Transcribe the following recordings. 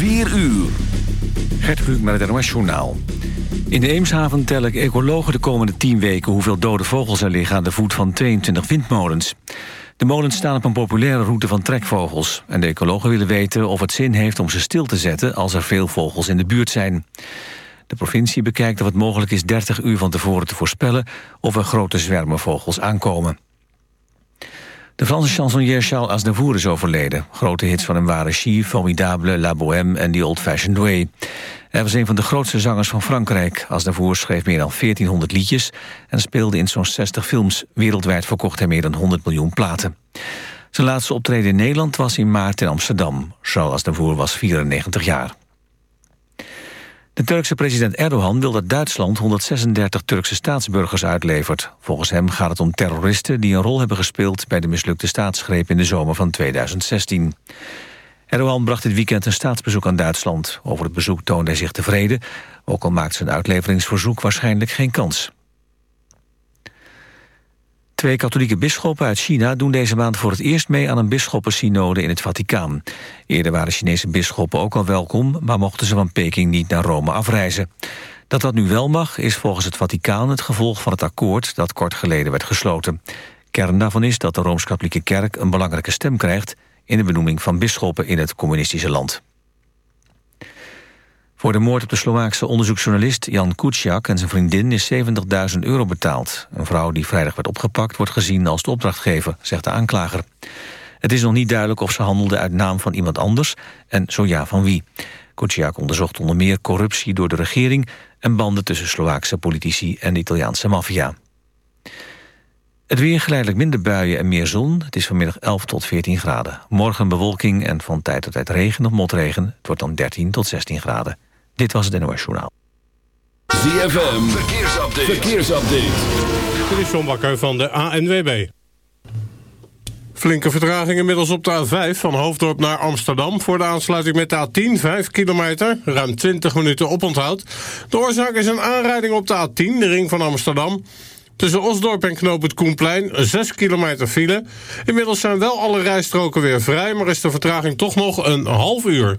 4 uur. Gert Kluk met het NOS Journaal. In de Eemshaven tellen ecologen de komende 10 weken... hoeveel dode vogels er liggen aan de voet van 22 windmolens. De molens staan op een populaire route van trekvogels. En de ecologen willen weten of het zin heeft om ze stil te zetten... als er veel vogels in de buurt zijn. De provincie bekijkt of het mogelijk is 30 uur van tevoren te voorspellen... of er grote zwermen vogels aankomen. De Franse chansonnier Charles Aznavour is overleden. Grote hits van hem waren Chi, Formidable, La Bohème en The Old Fashioned Way. Hij was een van de grootste zangers van Frankrijk. Aznavour schreef meer dan 1400 liedjes en speelde in zo'n 60 films. Wereldwijd verkocht hij meer dan 100 miljoen platen. Zijn laatste optreden in Nederland was in maart in Amsterdam. Charles Aznavour was 94 jaar. De Turkse president Erdogan wil dat Duitsland 136 Turkse staatsburgers uitlevert. Volgens hem gaat het om terroristen die een rol hebben gespeeld... bij de mislukte staatsgreep in de zomer van 2016. Erdogan bracht dit weekend een staatsbezoek aan Duitsland. Over het bezoek toonde hij zich tevreden... ook al maakt zijn uitleveringsverzoek waarschijnlijk geen kans. Twee katholieke bisschoppen uit China doen deze maand voor het eerst mee aan een bisschoppensynode in het Vaticaan. Eerder waren Chinese bisschoppen ook al welkom, maar mochten ze van Peking niet naar Rome afreizen. Dat dat nu wel mag, is volgens het Vaticaan het gevolg van het akkoord dat kort geleden werd gesloten. Kern daarvan is dat de Rooms-Katholieke Kerk een belangrijke stem krijgt in de benoeming van bisschoppen in het communistische land. Voor de moord op de Slovaakse onderzoeksjournalist Jan Kuciak en zijn vriendin is 70.000 euro betaald. Een vrouw die vrijdag werd opgepakt wordt gezien als de opdrachtgever, zegt de aanklager. Het is nog niet duidelijk of ze handelde uit naam van iemand anders en zo ja van wie. Kuciak onderzocht onder meer corruptie door de regering en banden tussen Slovaakse politici en de Italiaanse maffia. Het weer geleidelijk minder buien en meer zon. Het is vanmiddag 11 tot 14 graden. Morgen bewolking en van tijd tot tijd regen of motregen. Het wordt dan 13 tot 16 graden. Dit was het NOS Journaal. ZFM, verkeersupdate. verkeersupdate. Dit is John Bakker van de ANWB. Flinke vertraging inmiddels op de A5 van Hoofddorp naar Amsterdam... voor de aansluiting met de A10, 5 kilometer, ruim 20 minuten oponthoud. De oorzaak is een aanrijding op de A10, de ring van Amsterdam... Tussen Osdorp en Knoop het Koenplein 6 kilometer file. Inmiddels zijn wel alle rijstroken weer vrij... maar is de vertraging toch nog een half uur.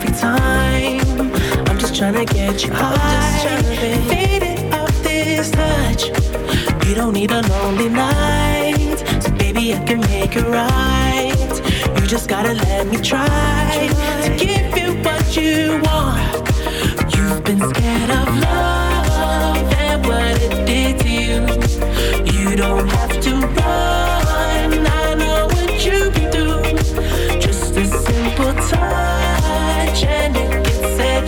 Every time. I'm just trying to get you high. Just trying to fade it up this touch. You don't need a lonely night, so baby I can make it right. You just gotta let me try to give you what you want. You've been scared of love and what it did to you. You don't have to run.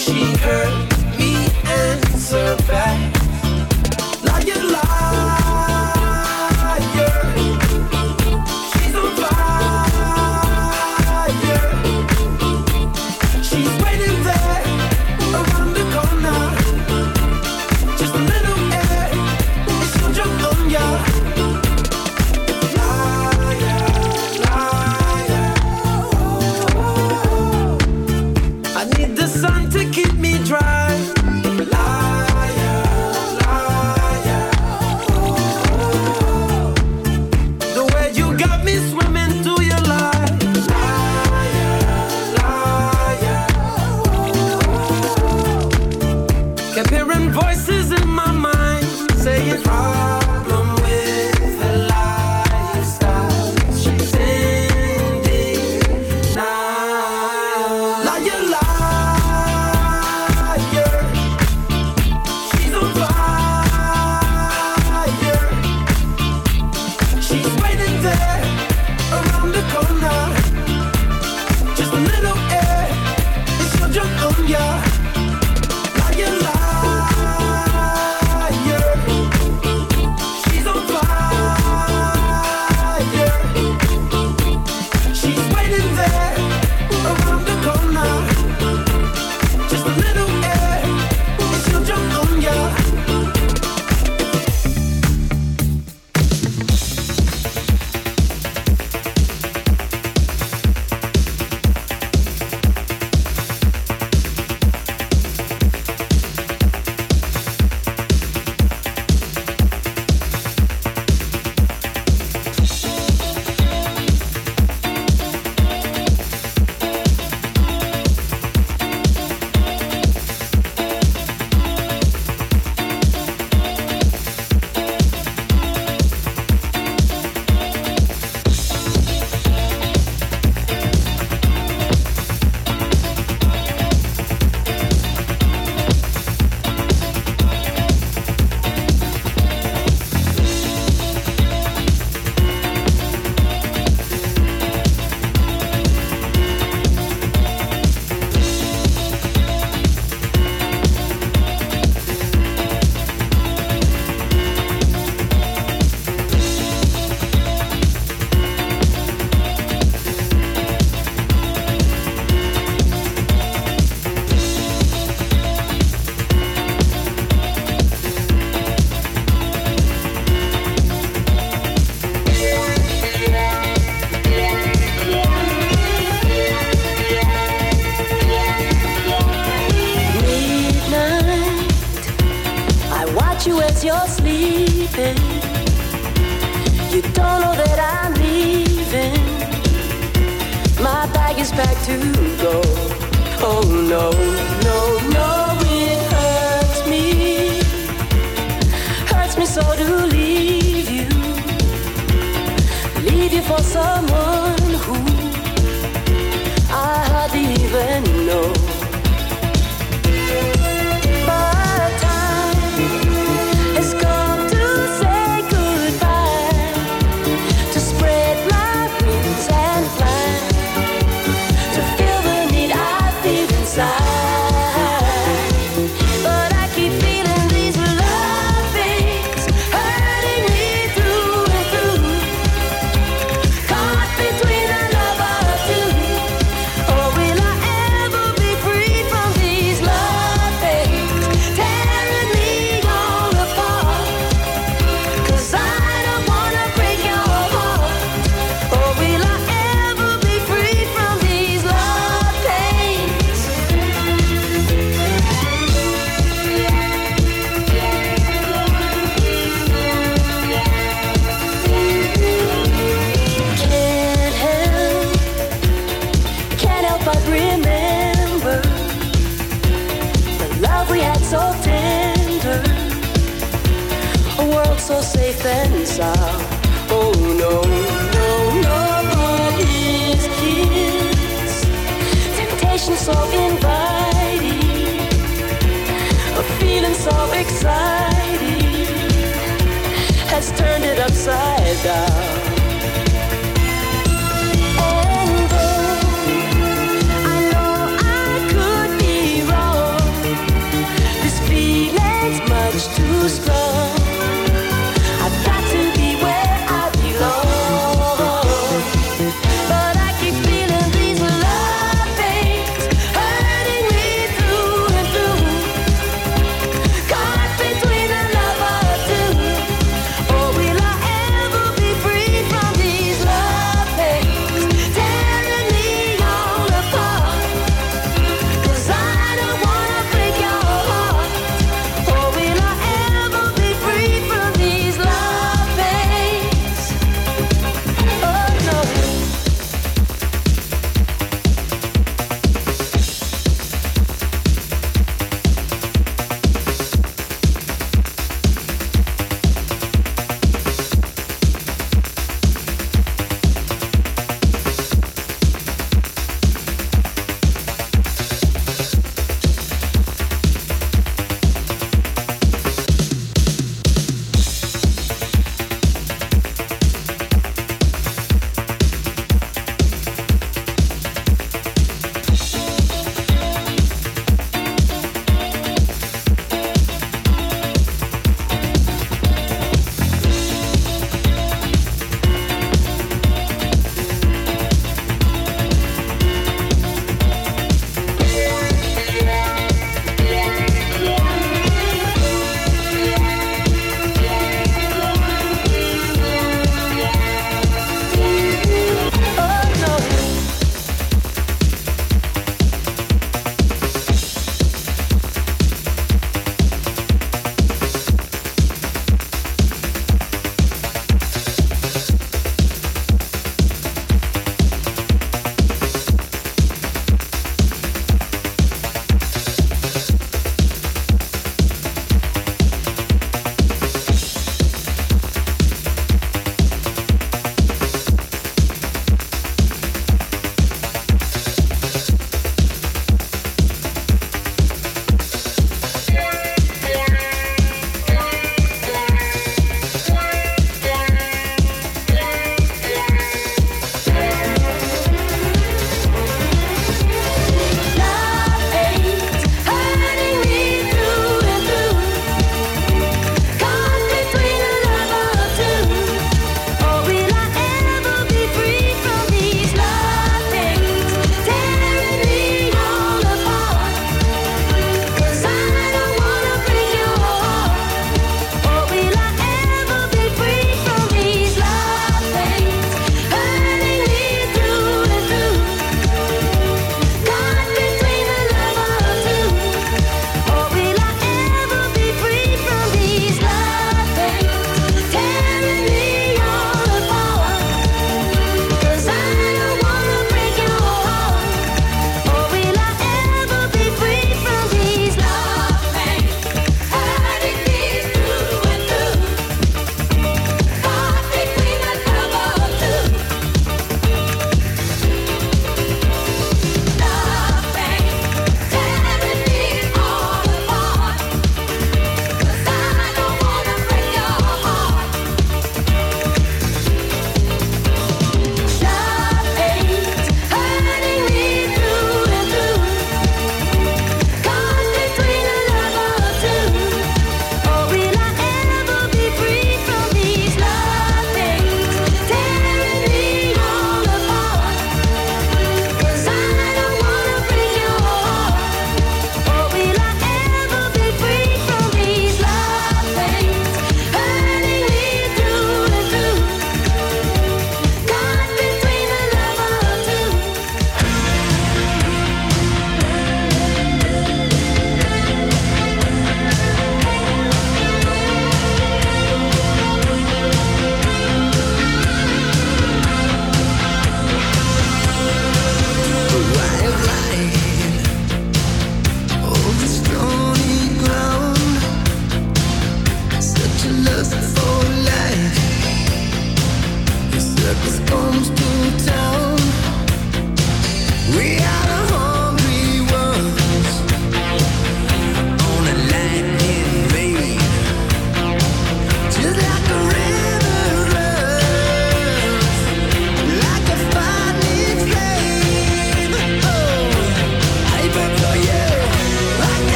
she heard me answer back.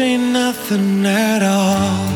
ain't nothing at all.